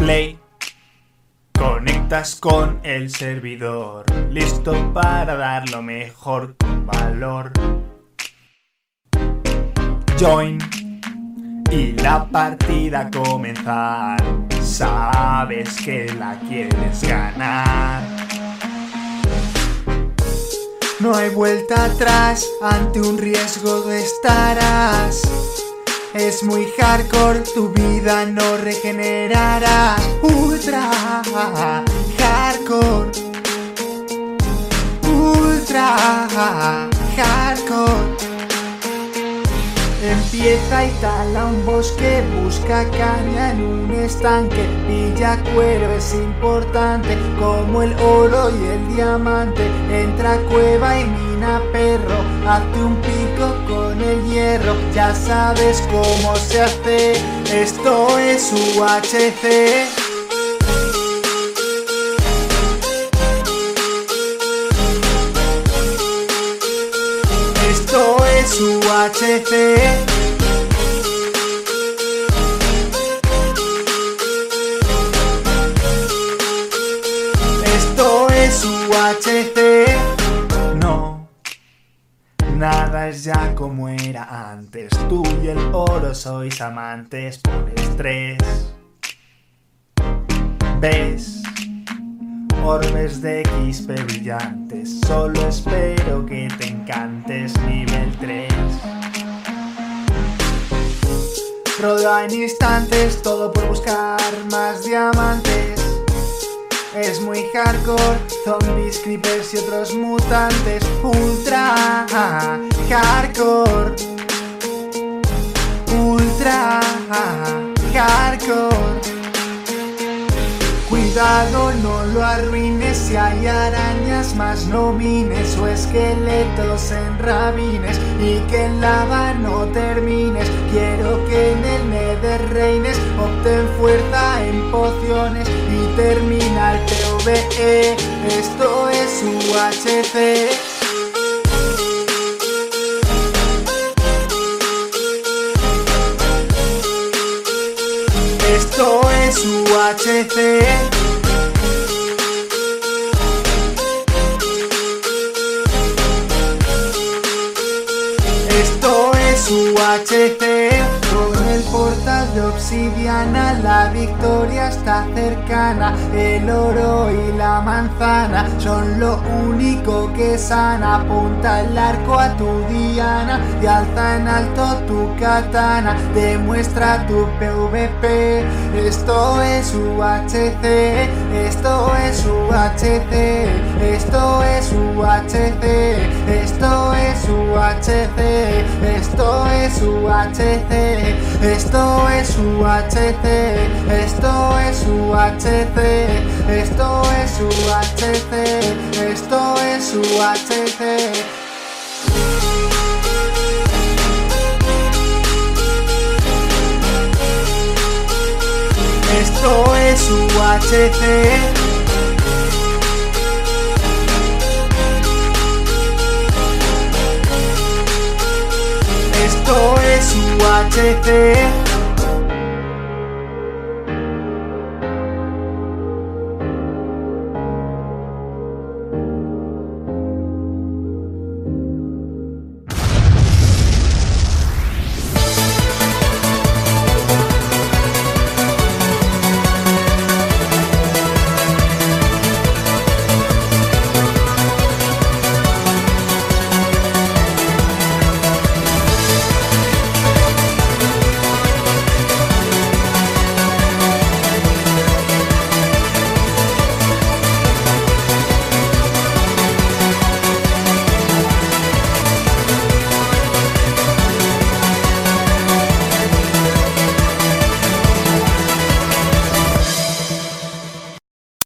play. Conectas con el servidor, listo para dar lo mejor valor. Join y la partida comenzar. Sabes que la quieres ganar. No hay vuelta atrás, ante un riesgo estarás. Es muy hardcore, tu vida no regenerará. Ultra hardcore. Ultra hardcore. Empieza y tala un bosque, busca caña en un estanque, pilla cuero es importante, como el oro y el diamante, entra cueva y mina perro, hazte un pico con el hierro, ya sabes cómo se hace, esto es UHC. Esto es UHC. Ya como era antes. Tú y el oro sois amantes por estrés. ¿Ves? Orbes de XP brillantes, solo espero que te encantes nivel 3. Rodea en instantes, todo por buscar más diamantes. Es muy hardcore, zombies, creepers y otros mutantes. Ultra hardcore. Ultra hardcore. Cuidado, no lo arruines si hay arañas más no mines o esqueletos en rabines y que en lava no termines. Quiero que en el nether reines, obtén fuerza en pociones y termina el PvE. Esto es UHC. Esto es UHC. Esto es UHC. Con el portal de obsidiana, la victoria está cercana. El oro y la manzana son lo único que sana. Apunta el arco a tu diana y alza en alto tu katana. Demuestra tu PvP. Esto es UHC. Esto es UHC. Esto es UHC. Esto es UHC. Esto es UHC. Esto es UHC. Esto es UHC. Esto es UHC. Esto es UHC. Esto es UHC. I take it.